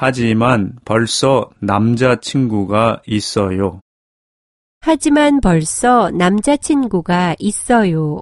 하지만 벌써 남자친구가 있어요. 하지만 벌써 남자친구가 있어요.